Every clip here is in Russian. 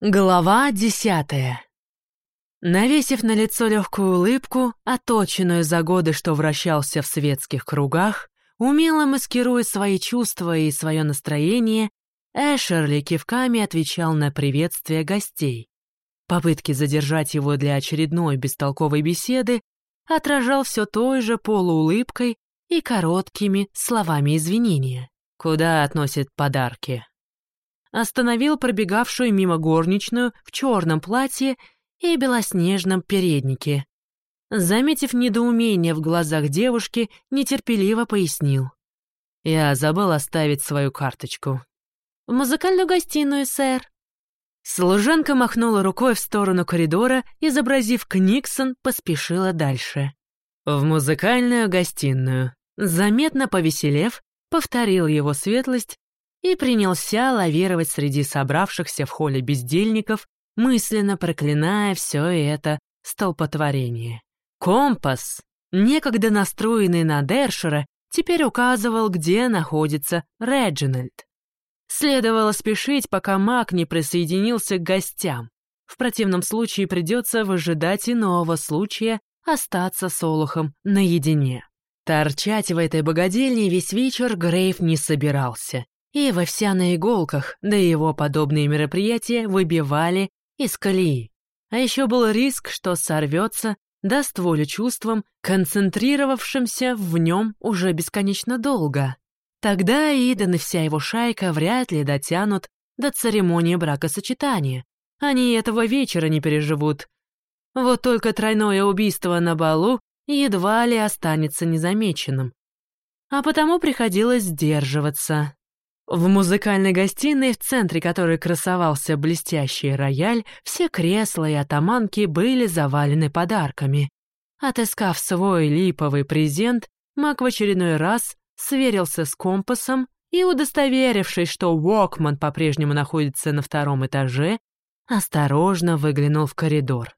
Глава десятая. Навесив на лицо легкую улыбку, оточенную за годы, что вращался в светских кругах, умело маскируя свои чувства и свое настроение, Эшерли кивками отвечал на приветствие гостей. Попытки задержать его для очередной бестолковой беседы отражал все той же полуулыбкой и короткими словами извинения. Куда относят подарки? Остановил пробегавшую мимо горничную в черном платье и белоснежном переднике. Заметив недоумение в глазах девушки, нетерпеливо пояснил. «Я забыл оставить свою карточку». «В музыкальную гостиную, сэр». Служанка махнула рукой в сторону коридора, изобразив Книксон, поспешила дальше. «В музыкальную гостиную». Заметно повеселев, повторил его светлость и принялся лавировать среди собравшихся в холле бездельников, мысленно проклиная все это столпотворение. Компас, некогда настроенный на Дершера, теперь указывал, где находится Реджинальд. Следовало спешить, пока маг не присоединился к гостям. В противном случае придется выжидать иного случая остаться с Олухом наедине. Торчать в этой богадельне весь вечер Грейв не собирался и во вся на иголках, да и его подобные мероприятия выбивали из колеи. А еще был риск, что сорвется, даст волю чувствам, концентрировавшимся в нем уже бесконечно долго. Тогда Идан и вся его шайка вряд ли дотянут до церемонии бракосочетания. Они этого вечера не переживут. Вот только тройное убийство на балу едва ли останется незамеченным. А потому приходилось сдерживаться. В музыкальной гостиной, в центре которой красовался блестящий рояль, все кресла и атаманки были завалены подарками. Отыскав свой липовый презент, Мак в очередной раз сверился с компасом и, удостоверившись, что Уокман по-прежнему находится на втором этаже, осторожно выглянул в коридор.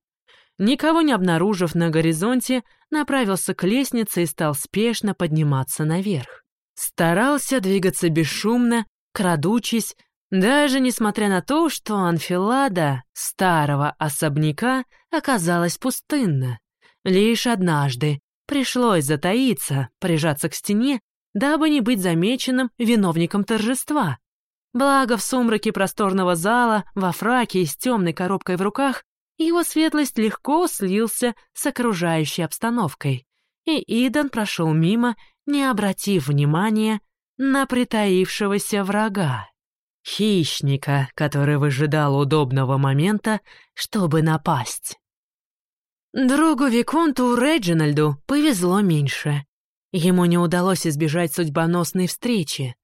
Никого не обнаружив на горизонте, направился к лестнице и стал спешно подниматься наверх. Старался двигаться бесшумно, крадучись, даже несмотря на то, что анфилада старого особняка оказалась пустынна. Лишь однажды пришлось затаиться, прижаться к стене, дабы не быть замеченным виновником торжества. Благо в сумраке просторного зала, во фраке и с темной коробкой в руках, его светлость легко слился с окружающей обстановкой, и Идан прошел мимо, не обратив внимания на притаившегося врага. Хищника, который выжидал удобного момента, чтобы напасть. Другу Виконту Реджинальду повезло меньше. Ему не удалось избежать судьбоносной встречи.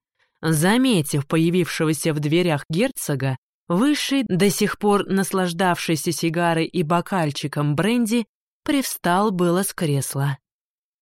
Заметив появившегося в дверях герцога, Высший, до сих пор наслаждавшийся сигарой и бокальчиком бренди, привстал было с кресла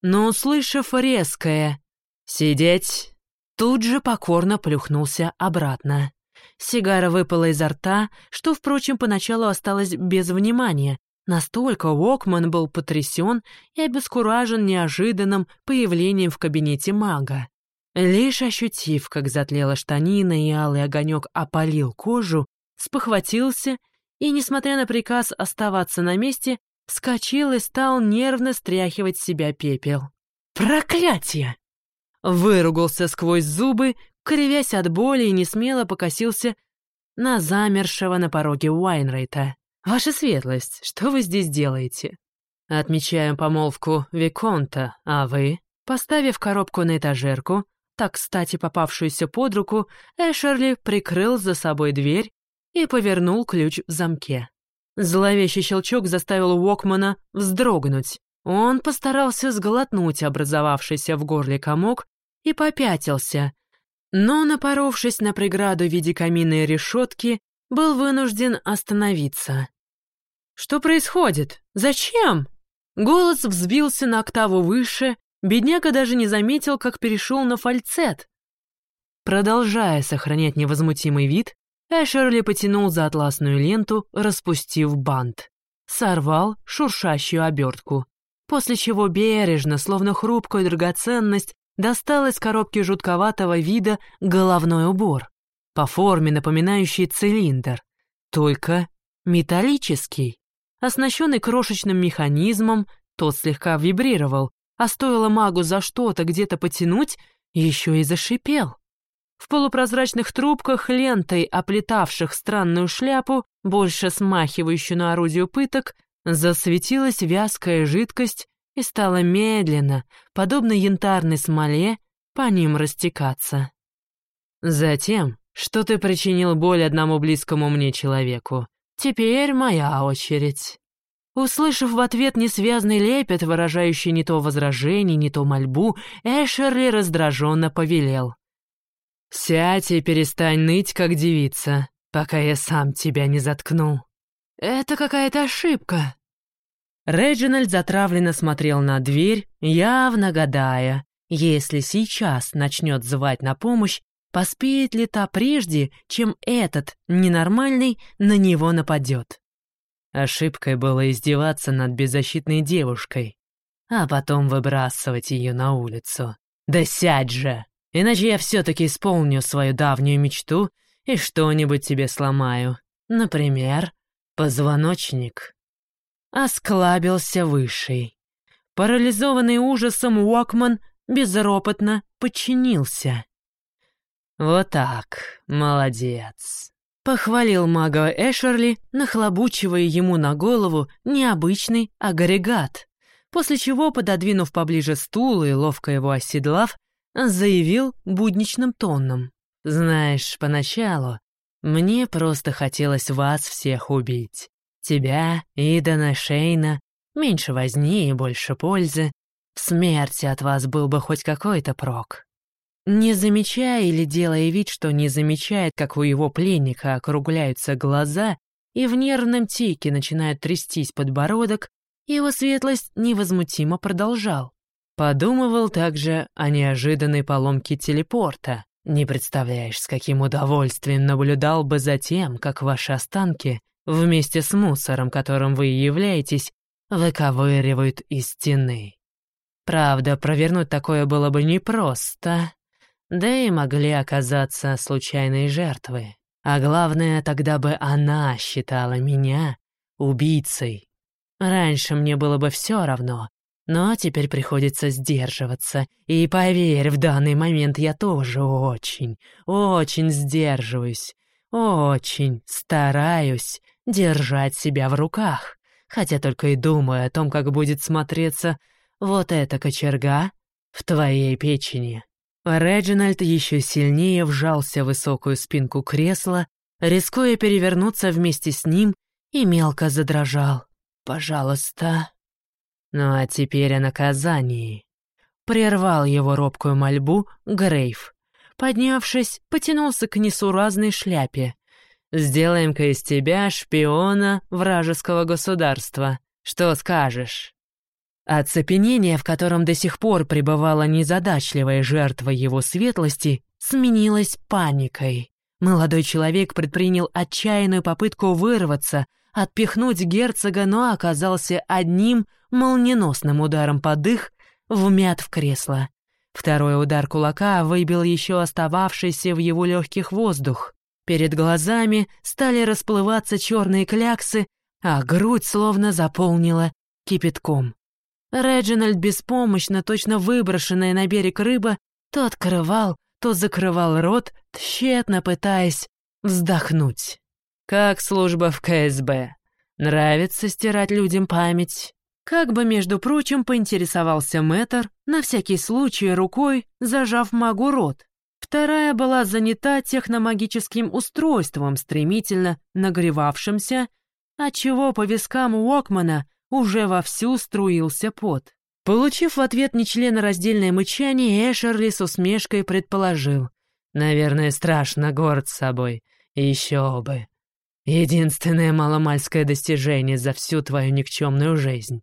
но, услышав резкое «сидеть», тут же покорно плюхнулся обратно. Сигара выпала изо рта, что, впрочем, поначалу осталось без внимания. Настолько Уокман был потрясен и обескуражен неожиданным появлением в кабинете мага. Лишь ощутив, как затлела штанина и алый огонек опалил кожу, спохватился и, несмотря на приказ оставаться на месте, вскочил и стал нервно стряхивать с себя пепел. «Проклятие!» Выругался сквозь зубы, кривясь от боли и несмело покосился на замершего на пороге Уайнрейта. «Ваша светлость, что вы здесь делаете?» «Отмечаем помолвку Виконта, а вы?» Поставив коробку на этажерку, так кстати попавшуюся под руку, Эшерли прикрыл за собой дверь и повернул ключ в замке. Зловещий щелчок заставил Уокмана вздрогнуть. Он постарался сглотнуть образовавшийся в горле комок и попятился, но, напоровшись на преграду в виде каминной решетки, был вынужден остановиться. «Что происходит? Зачем?» Голос взбился на октаву выше, бедняга даже не заметил, как перешел на фальцет. Продолжая сохранять невозмутимый вид, Эшерли потянул за атласную ленту, распустив бант. Сорвал шуршащую обертку. После чего бережно, словно хрупкую драгоценность, достал из коробки жутковатого вида головной убор, по форме напоминающий цилиндр. только металлический. Оснащенный крошечным механизмом, тот слегка вибрировал, а стоило магу за что-то где-то потянуть, еще и зашипел. В полупрозрачных трубках, лентой оплетавших странную шляпу, больше смахивающую на орудие пыток, засветилась вязкая жидкость и стала медленно, подобно янтарной смоле, по ним растекаться. Затем, что ты причинил боль одному близкому мне человеку, теперь моя очередь. Услышав в ответ несвязный лепет, выражающий не то возражение, не то мольбу, Эшерли раздраженно повелел. «Сядь и перестань ныть, как девица, пока я сам тебя не заткну». «Это какая-то ошибка». Реджинальд затравленно смотрел на дверь, явно гадая, если сейчас начнет звать на помощь, поспеет ли та прежде, чем этот, ненормальный, на него нападет. Ошибкой было издеваться над беззащитной девушкой, а потом выбрасывать ее на улицу. «Да сядь же! Иначе я все-таки исполню свою давнюю мечту и что-нибудь тебе сломаю. Например, позвоночник». Осклабился Высший. Парализованный ужасом Уокман безропотно подчинился. «Вот так, молодец», Похвалил мага Эшерли, нахлобучивая ему на голову необычный агрегат, после чего, пододвинув поближе стул и ловко его оседлав, заявил будничным тоном. «Знаешь, поначалу мне просто хотелось вас всех убить. Тебя, Идана, Шейна, меньше возни и больше пользы. В смерти от вас был бы хоть какой-то прок. Не замечая или делая вид, что не замечает, как у его пленника округляются глаза и в нервном тике начинает трястись подбородок, его светлость невозмутимо продолжал. Подумывал также о неожиданной поломке телепорта. Не представляешь, с каким удовольствием наблюдал бы за тем, как ваши останки, вместе с мусором, которым вы являетесь, выковыривают из стены. Правда, провернуть такое было бы непросто, да и могли оказаться случайные жертвы. А главное, тогда бы она считала меня убийцей. Раньше мне было бы все равно, но теперь приходится сдерживаться. И поверь, в данный момент я тоже очень, очень сдерживаюсь, очень стараюсь держать себя в руках, хотя только и думаю о том, как будет смотреться вот эта кочерга в твоей печени. Реджинальд еще сильнее вжался в высокую спинку кресла, рискуя перевернуться вместе с ним, и мелко задрожал. «Пожалуйста». «Ну а теперь о наказании». Прервал его робкую мольбу Грейв. Поднявшись, потянулся к несуразной шляпе. «Сделаем-ка из тебя шпиона вражеского государства. Что скажешь?» Оцепенение, в котором до сих пор пребывала незадачливая жертва его светлости, сменилось паникой. Молодой человек предпринял отчаянную попытку вырваться, отпихнуть герцога, но оказался одним молниеносным ударом под дых, вмят в кресло. Второй удар кулака выбил еще остававшийся в его легких воздух. Перед глазами стали расплываться черные кляксы, а грудь словно заполнила кипятком. Реджинальд беспомощно, точно выброшенная на берег рыба, то открывал, то закрывал рот, тщетно пытаясь вздохнуть. Как служба в КСБ. Нравится стирать людям память. Как бы, между прочим, поинтересовался мэтр, на всякий случай рукой зажав магу рот. Вторая была занята техномагическим устройством, стремительно нагревавшимся, отчего по вискам Уокмана уже вовсю струился пот. Получив в ответ нечленораздельное мычание, Эшерли с усмешкой предположил. «Наверное, страшно горд собой. Еще бы. Единственное маломальское достижение за всю твою никчемную жизнь.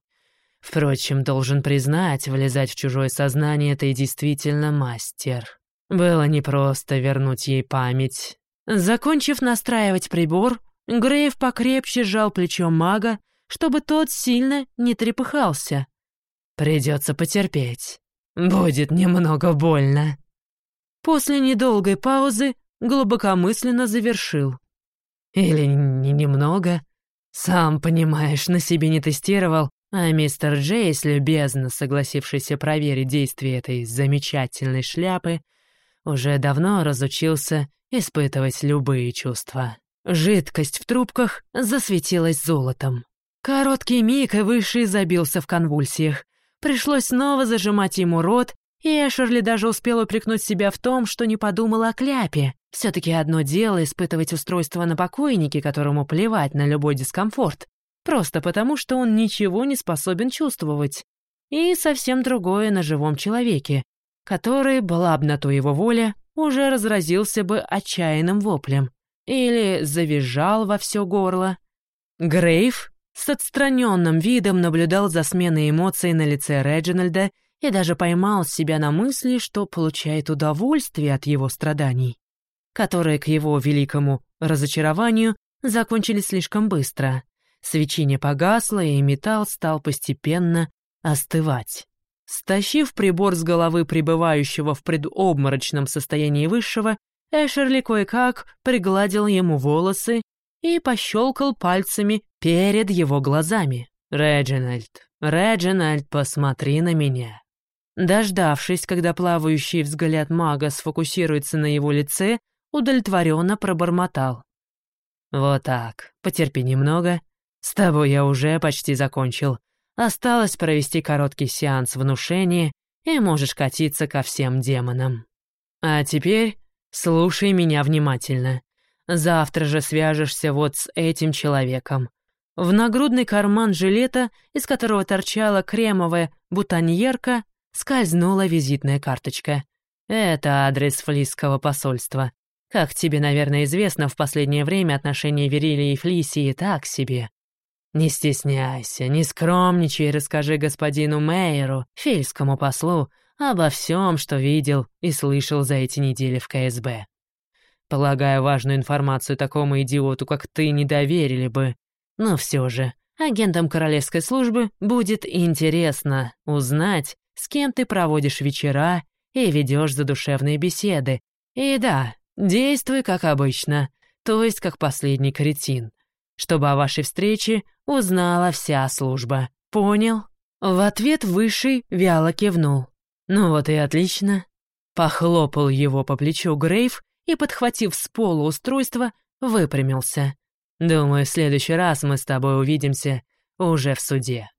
Впрочем, должен признать, влезать в чужое сознание ты действительно мастер. Было непросто вернуть ей память». Закончив настраивать прибор, Грейв покрепче сжал плечо мага, чтобы тот сильно не трепыхался. Придется потерпеть. Будет немного больно. После недолгой паузы глубокомысленно завершил. Или не немного. Сам понимаешь, на себе не тестировал, а мистер Джейс, любезно согласившийся проверить действие этой замечательной шляпы, уже давно разучился испытывать любые чувства. Жидкость в трубках засветилась золотом. Короткий миг, и Высший забился в конвульсиях. Пришлось снова зажимать ему рот, и Эшерли даже успел упрекнуть себя в том, что не подумал о кляпе. все таки одно дело испытывать устройство на покойнике, которому плевать на любой дискомфорт, просто потому, что он ничего не способен чувствовать. И совсем другое на живом человеке, который, была б на то его воля, уже разразился бы отчаянным воплем или завизжал во все горло. Грейв с отстраненным видом наблюдал за сменой эмоций на лице Реджинальда и даже поймал себя на мысли, что получает удовольствие от его страданий, которые, к его великому разочарованию, закончились слишком быстро. Свечение погасло, и металл стал постепенно остывать. Стащив прибор с головы пребывающего в предобморочном состоянии высшего, Эшерли кое-как пригладил ему волосы и пощелкал пальцами перед его глазами. «Реджинальд, Реджинальд, посмотри на меня». Дождавшись, когда плавающий взгляд мага сфокусируется на его лице, удовлетворенно пробормотал. «Вот так, потерпи немного. С тобой я уже почти закончил. Осталось провести короткий сеанс внушения, и можешь катиться ко всем демонам. А теперь слушай меня внимательно. Завтра же свяжешься вот с этим человеком. В нагрудный карман жилета, из которого торчала кремовая бутоньерка, скользнула визитная карточка. Это адрес флисского посольства. Как тебе, наверное, известно, в последнее время отношения Верили и Флисии так себе. Не стесняйся, не скромничай и расскажи господину Мейеру, фельскому послу, обо всем, что видел и слышал за эти недели в КСБ. Полагаю, важную информацию такому идиоту, как ты, не доверили бы. Но все же, агентам королевской службы будет интересно узнать, с кем ты проводишь вечера и ведешь задушевные беседы. И да, действуй как обычно, то есть как последний кретин, чтобы о вашей встрече узнала вся служба. Понял?» В ответ Высший вяло кивнул. «Ну вот и отлично». Похлопал его по плечу Грейв и, подхватив с пола устройство, выпрямился. «Думаю, в следующий раз мы с тобой увидимся уже в суде».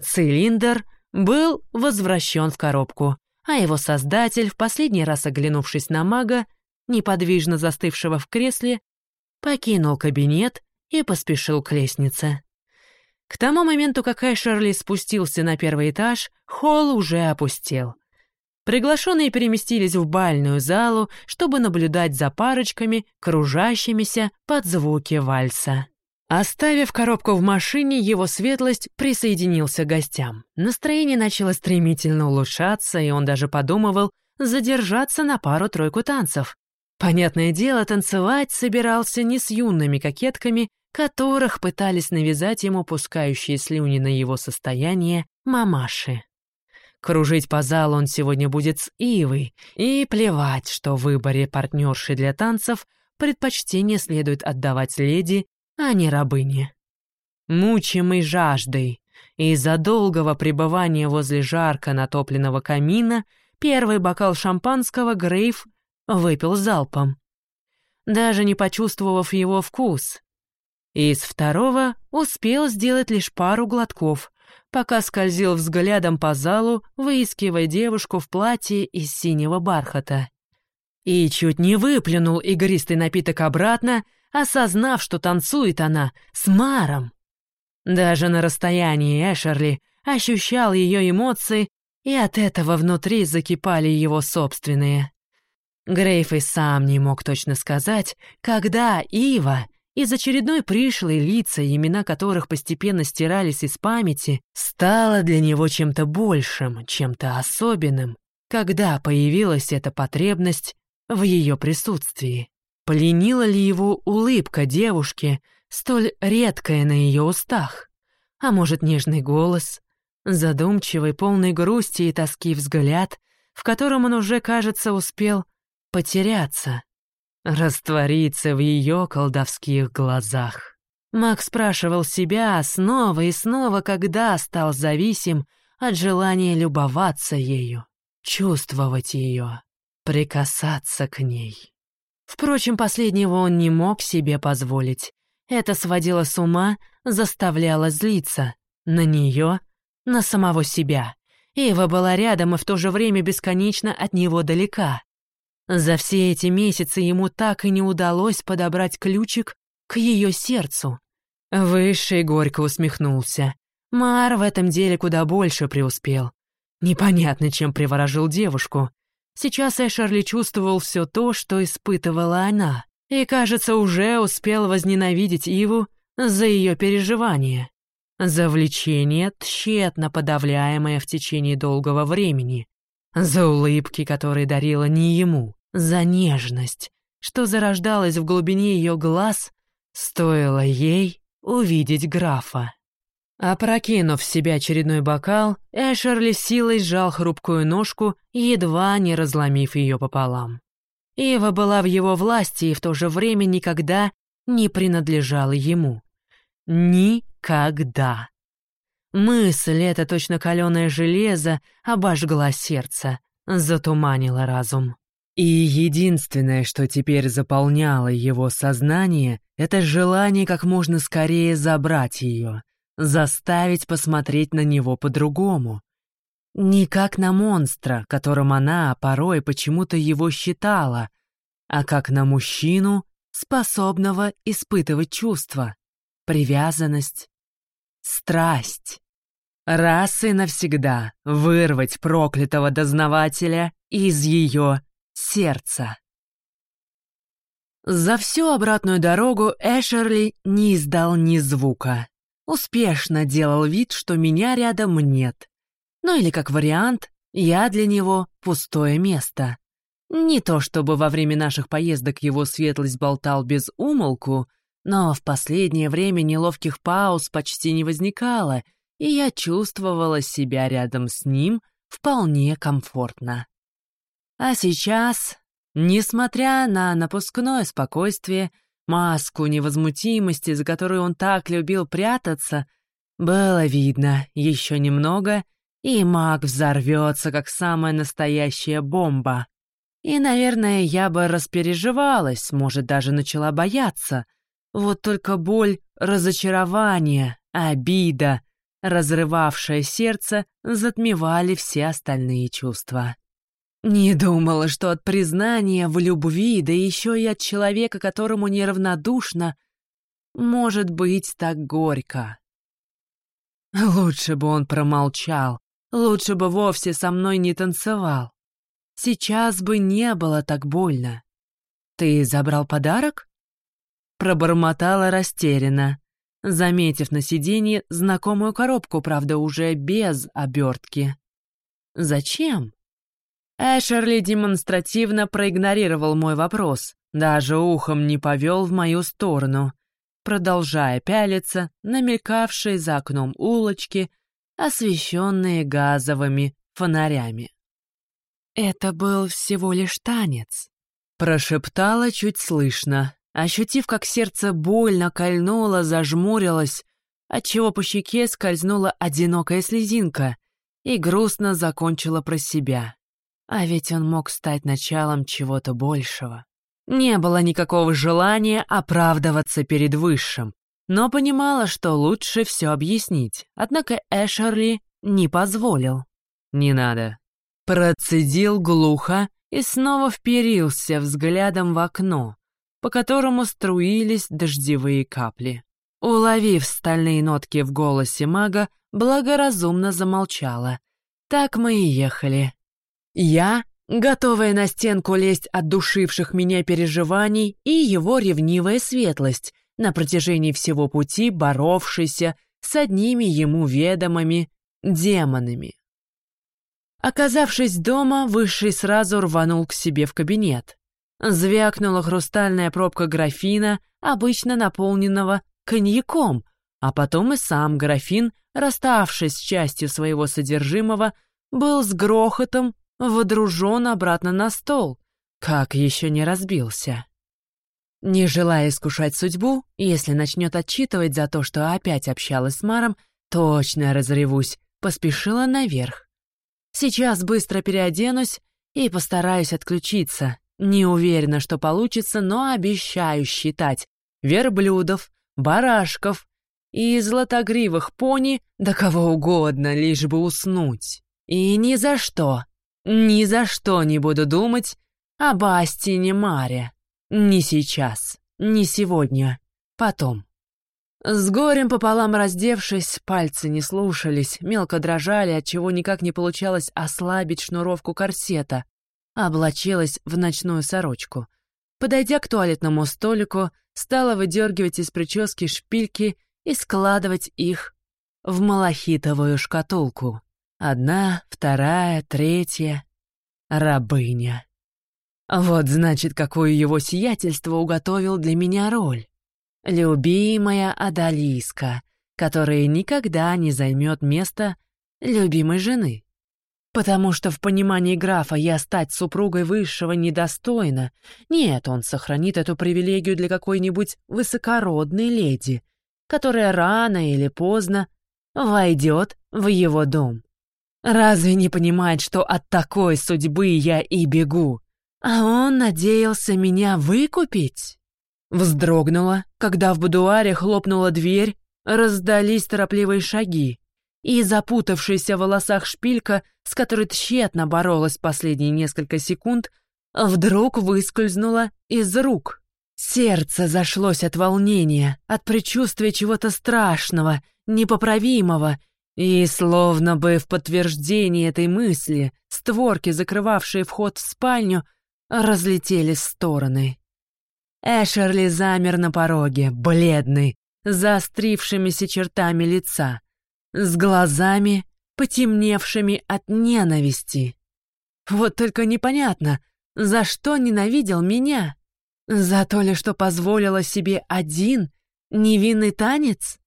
Цилиндр был возвращен в коробку, а его создатель, в последний раз оглянувшись на мага, неподвижно застывшего в кресле, покинул кабинет и поспешил к лестнице. К тому моменту, как Эшерли спустился на первый этаж, холл уже опустел. Приглашенные переместились в бальную залу, чтобы наблюдать за парочками, кружащимися под звуки вальса. Оставив коробку в машине, его светлость присоединился к гостям. Настроение начало стремительно улучшаться, и он даже подумывал задержаться на пару-тройку танцев. Понятное дело, танцевать собирался не с юными кокетками, которых пытались навязать ему пускающие слюни на его состояние мамаши. Кружить по залу он сегодня будет с Ивой, и плевать, что в выборе партнерши для танцев предпочтение следует отдавать леди, а не рабыне. Мучимый жаждой из-за долгого пребывания возле жарко натопленного камина первый бокал шампанского Грейв выпил залпом. Даже не почувствовав его вкус, из второго успел сделать лишь пару глотков, пока скользил взглядом по залу, выискивая девушку в платье из синего бархата. И чуть не выплюнул игристый напиток обратно, осознав, что танцует она с Маром. Даже на расстоянии Эшерли ощущал ее эмоции, и от этого внутри закипали его собственные. Грейф и сам не мог точно сказать, когда Ива из очередной пришлой лица, имена которых постепенно стирались из памяти, стало для него чем-то большим, чем-то особенным, когда появилась эта потребность в ее присутствии. Пленила ли его улыбка девушки, столь редкая на ее устах? А может, нежный голос, задумчивый, полный грусти и тоски взгляд, в котором он уже, кажется, успел потеряться? раствориться в ее колдовских глазах. Мак спрашивал себя снова и снова, когда стал зависим от желания любоваться ею, чувствовать ее, прикасаться к ней. Впрочем, последнего он не мог себе позволить. Это сводило с ума, заставляло злиться. На нее, на самого себя. Ива была рядом и в то же время бесконечно от него далека. За все эти месяцы ему так и не удалось подобрать ключик к ее сердцу. Высший горько усмехнулся. Мар в этом деле куда больше преуспел. Непонятно, чем приворожил девушку. Сейчас Эшерли чувствовал все то, что испытывала она, и, кажется, уже успел возненавидеть Иву за ее переживания. За влечение, тщетно подавляемое в течение долгого времени. За улыбки, которые дарила не ему. За нежность, что зарождалась в глубине ее глаз, стоило ей увидеть графа. Опрокинув в себя очередной бокал, Эшерли силой сжал хрупкую ножку, едва не разломив ее пополам. Ива была в его власти и в то же время никогда не принадлежала ему. Никогда. Мысль эта, точно каленое железо, обожгла сердце, затуманила разум. И единственное, что теперь заполняло его сознание, это желание как можно скорее забрать ее, заставить посмотреть на него по-другому. Не как на монстра, которым она порой почему-то его считала, а как на мужчину, способного испытывать чувства привязанность, страсть. Раз и навсегда вырвать проклятого дознавателя из ее сердца. За всю обратную дорогу Эшерли не издал ни звука. Успешно делал вид, что меня рядом нет. Ну или как вариант, я для него пустое место. Не то чтобы во время наших поездок его светлость болтал без умолку, но в последнее время неловких пауз почти не возникало, и я чувствовала себя рядом с ним вполне комфортно. А сейчас, несмотря на напускное спокойствие, маску невозмутимости, за которую он так любил прятаться, было видно еще немного, и маг взорвется, как самая настоящая бомба. И, наверное, я бы распереживалась, может, даже начала бояться, вот только боль, разочарование, обида, разрывавшее сердце, затмевали все остальные чувства. Не думала, что от признания в любви, да еще и от человека, которому неравнодушно, может быть так горько. Лучше бы он промолчал, лучше бы вовсе со мной не танцевал. Сейчас бы не было так больно. Ты забрал подарок? Пробормотала растерянно, заметив на сиденье знакомую коробку, правда, уже без обертки. «Зачем?» Эшерли демонстративно проигнорировал мой вопрос, даже ухом не повел в мою сторону, продолжая пялиться на за окном улочки, освещенные газовыми фонарями. «Это был всего лишь танец», — прошептала чуть слышно, Ощутив, как сердце больно кольнуло, зажмурилось, отчего по щеке скользнула одинокая слезинка и грустно закончила про себя. А ведь он мог стать началом чего-то большего. Не было никакого желания оправдываться перед Высшим, но понимала, что лучше все объяснить, однако Эшерли не позволил. «Не надо». Процедил глухо и снова вперился взглядом в окно, по которому струились дождевые капли. Уловив стальные нотки в голосе мага, благоразумно замолчала. Так мы и ехали. Я, готовая на стенку лезть от душивших меня переживаний, и его ревнивая светлость, на протяжении всего пути боровшийся с одними ему ведомыми демонами. Оказавшись дома, Высший сразу рванул к себе в кабинет. Звякнула хрустальная пробка графина, обычно наполненного коньяком, а потом и сам графин, расставшись с частью своего содержимого, был с грохотом водружен обратно на стол, как еще не разбился. Не желая искушать судьбу, если начнет отчитывать за то, что опять общалась с Маром, точно разревусь, поспешила наверх. Сейчас быстро переоденусь и постараюсь отключиться. Не уверена, что получится, но обещаю считать верблюдов, барашков и златогривых пони, да кого угодно, лишь бы уснуть. И ни за что, ни за что не буду думать об Астине Маре. Не сейчас, не сегодня, потом. С горем пополам раздевшись, пальцы не слушались, мелко дрожали, отчего никак не получалось ослабить шнуровку корсета. Облачилась в ночную сорочку. Подойдя к туалетному столику, стала выдергивать из прически шпильки и складывать их в малахитовую шкатулку. Одна, вторая, третья. Рабыня. Вот значит, какое его сиятельство уготовил для меня роль. Любимая Адалиска, которая никогда не займет место любимой жены. Потому что в понимании графа я стать супругой высшего недостойна. Нет, он сохранит эту привилегию для какой-нибудь высокородной леди, которая рано или поздно войдет в его дом. Разве не понимает, что от такой судьбы я и бегу? А он надеялся меня выкупить? Вздрогнула, когда в будуаре хлопнула дверь, раздались торопливые шаги, и запутавшаяся в волосах шпилька, с которой тщетно боролась последние несколько секунд, вдруг выскользнула из рук. Сердце зашлось от волнения, от предчувствия чего-то страшного, непоправимого, и, словно бы в подтверждение этой мысли, створки, закрывавшие вход в спальню, разлетелись в стороны. Эшерли замер на пороге, бледный, заострившимися чертами лица, с глазами, потемневшими от ненависти. Вот только непонятно, за что ненавидел меня? За то ли, что позволила себе один невинный танец?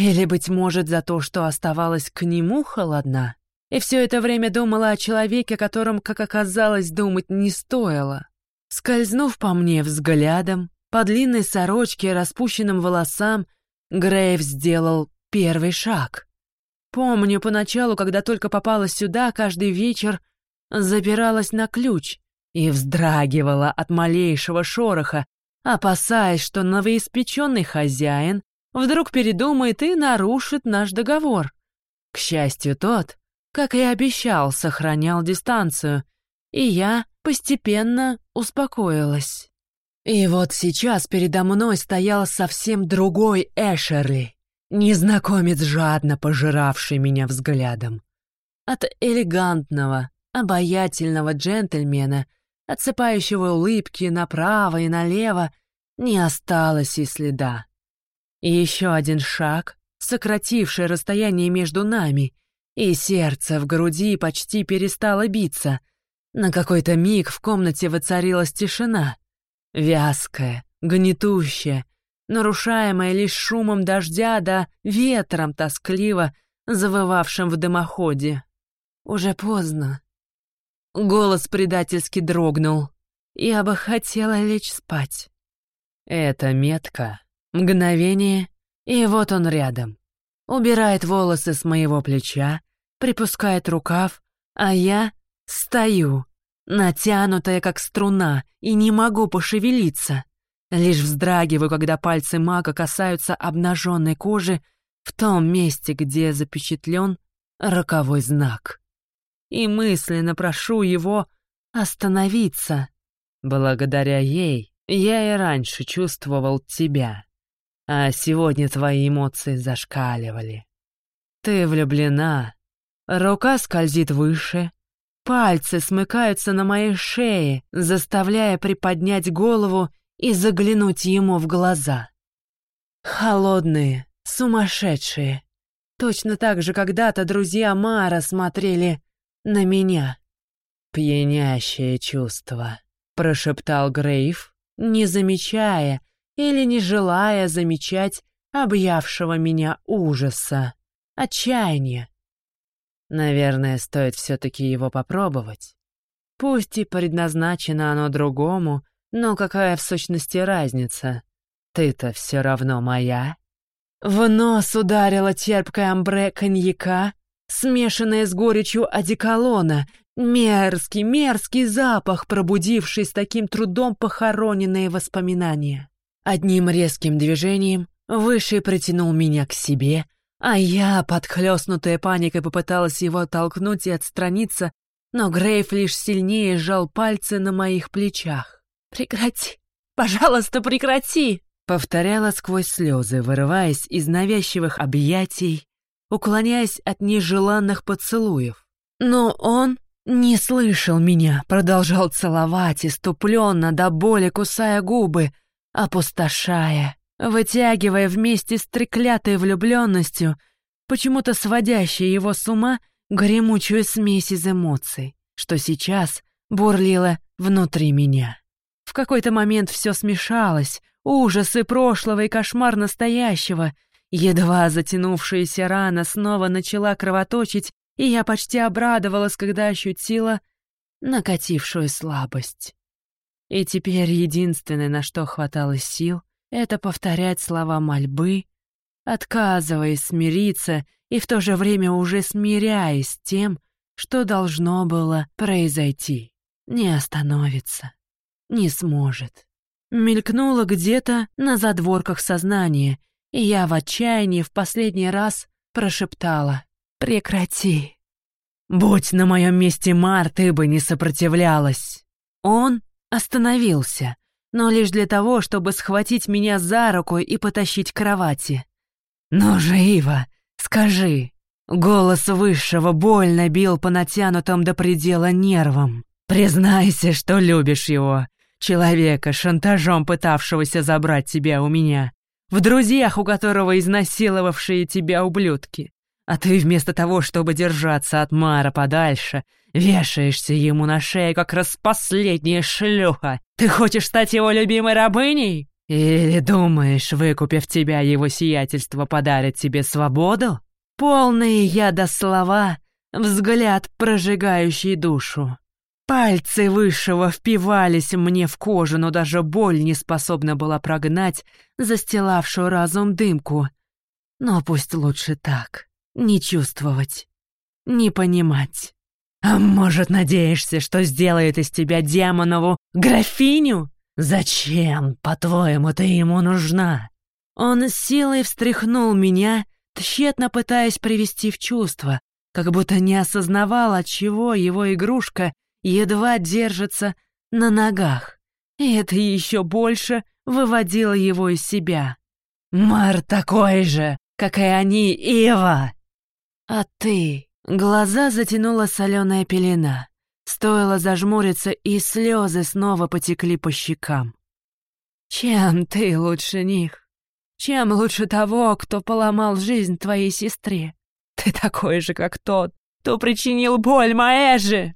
Или, быть может, за то, что оставалась к нему холодна? И все это время думала о человеке, о котором, как оказалось, думать не стоило. Скользнув по мне взглядом, по длинной сорочке и распущенным волосам, Грейв сделал первый шаг. Помню, поначалу, когда только попала сюда, каждый вечер запиралась на ключ и вздрагивала от малейшего шороха, опасаясь, что новоиспеченный хозяин вдруг передумает и нарушит наш договор. К счастью, тот как и обещал, сохранял дистанцию, и я постепенно успокоилась. И вот сейчас передо мной стоял совсем другой Эшерли, незнакомец, жадно пожиравший меня взглядом. От элегантного, обаятельного джентльмена, отсыпающего улыбки направо и налево, не осталось и следа. И еще один шаг, сокративший расстояние между нами, и сердце в груди почти перестало биться. На какой-то миг в комнате воцарилась тишина. Вязкая, гнетущая, нарушаемая лишь шумом дождя да ветром тоскливо, завывавшим в дымоходе. Уже поздно. Голос предательски дрогнул. Я бы хотела лечь спать. Это метка. Мгновение, и вот он рядом. Убирает волосы с моего плеча, припускает рукав, а я стою, натянутая как струна, и не могу пошевелиться. Лишь вздрагиваю, когда пальцы мага касаются обнаженной кожи в том месте, где запечатлен роковой знак. И мысленно прошу его остановиться. Благодаря ей я и раньше чувствовал тебя, а сегодня твои эмоции зашкаливали. Ты влюблена, Рука скользит выше, пальцы смыкаются на моей шее, заставляя приподнять голову и заглянуть ему в глаза. Холодные, сумасшедшие. Точно так же когда-то друзья Мара смотрели на меня. «Пьянящее чувство», — прошептал Грейв, не замечая или не желая замечать объявшего меня ужаса, отчаяния. Наверное, стоит все-таки его попробовать. Пусть и предназначено оно другому, Но какая в сущности разница? Ты-то все равно моя. В нос ударила терпкая амбре коньяка, смешанная с горечью одеколона, мерзкий, мерзкий запах, пробудивший с таким трудом похороненные воспоминания. Одним резким движением Высший притянул меня к себе, а я, подхлёстнутая паникой, попыталась его оттолкнуть и отстраниться, но Грейв лишь сильнее сжал пальцы на моих плечах. «Прекрати! Пожалуйста, прекрати!» Повторяла сквозь слезы, вырываясь из навязчивых объятий, уклоняясь от нежеланных поцелуев. Но он не слышал меня, продолжал целовать, иступленно, до боли кусая губы, опустошая, вытягивая вместе с треклятой влюбленностью, почему-то сводящей его с ума, гремучую смесь из эмоций, что сейчас бурлило внутри меня. В какой-то момент все смешалось, ужасы прошлого и кошмар настоящего. Едва затянувшаяся рана снова начала кровоточить, и я почти обрадовалась, когда ощутила накатившую слабость. И теперь единственное, на что хватало сил, это повторять слова мольбы, отказываясь смириться и в то же время уже смиряясь с тем, что должно было произойти. Не остановится, не сможет. Мелькнуло где-то на задворках сознания, и я в отчаянии в последний раз прошептала «Прекрати». «Будь на моем месте Мар, ты бы не сопротивлялась». Он остановился, но лишь для того, чтобы схватить меня за руку и потащить к кровати. «Ну же, Ива, скажи!» Голос Высшего больно бил по натянутым до предела нервам. «Признайся, что любишь его, человека, шантажом пытавшегося забрать тебя у меня, в друзьях у которого изнасиловавшие тебя ублюдки. А ты вместо того, чтобы держаться от Мара подальше, вешаешься ему на шею, как распоследняя шлюха. Ты хочешь стать его любимой рабыней? Или думаешь, выкупив тебя, его сиятельство подарит тебе свободу? Полные яда слова, взгляд, прожигающий душу. Пальцы Высшего впивались мне в кожу, но даже боль не способна была прогнать застилавшую разум дымку. Но пусть лучше так. Не чувствовать, не понимать. А может, надеешься, что сделает из тебя демонову графиню? Зачем, по-твоему, ты ему нужна? Он с силой встряхнул меня, тщетно пытаясь привести в чувство, как будто не осознавал, от чего его игрушка едва держится на ногах. И это еще больше выводило его из себя. «Мар такой же, как и они, Ива!» «А ты...» Глаза затянула соленая пелена. Стоило зажмуриться, и слезы снова потекли по щекам. «Чем ты лучше них? Чем лучше того, кто поломал жизнь твоей сестре? Ты такой же, как тот, кто причинил боль Маэже!»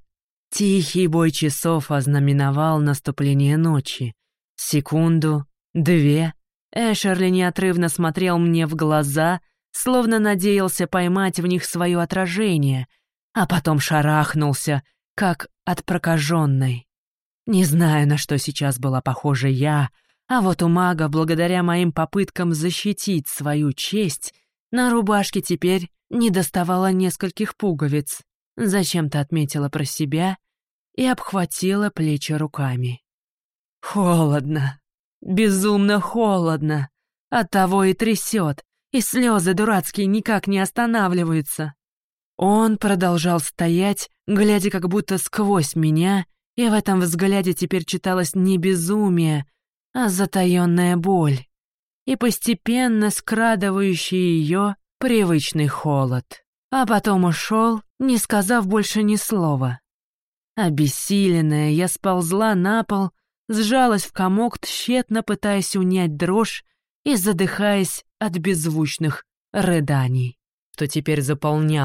Тихий бой часов ознаменовал наступление ночи. Секунду, две. Эшерли неотрывно смотрел мне в глаза — словно надеялся поймать в них свое отражение, а потом шарахнулся, как от прокаженной. Не знаю, на что сейчас была похожа я, а вот у мага, благодаря моим попыткам защитить свою честь, на рубашке теперь не доставало нескольких пуговиц. Зачем-то отметила про себя и обхватила плечи руками. Холодно, безумно холодно, оттого и трясет, и слезы дурацкие никак не останавливаются. Он продолжал стоять, глядя как будто сквозь меня, и в этом взгляде теперь читалось не безумие, а затаённая боль, и постепенно скрадывающий ее привычный холод. А потом ушел, не сказав больше ни слова. Обессиленная, я сползла на пол, сжалась в комок, тщетно пытаясь унять дрожь и задыхаясь от беззвучных рыданий, что теперь заполнял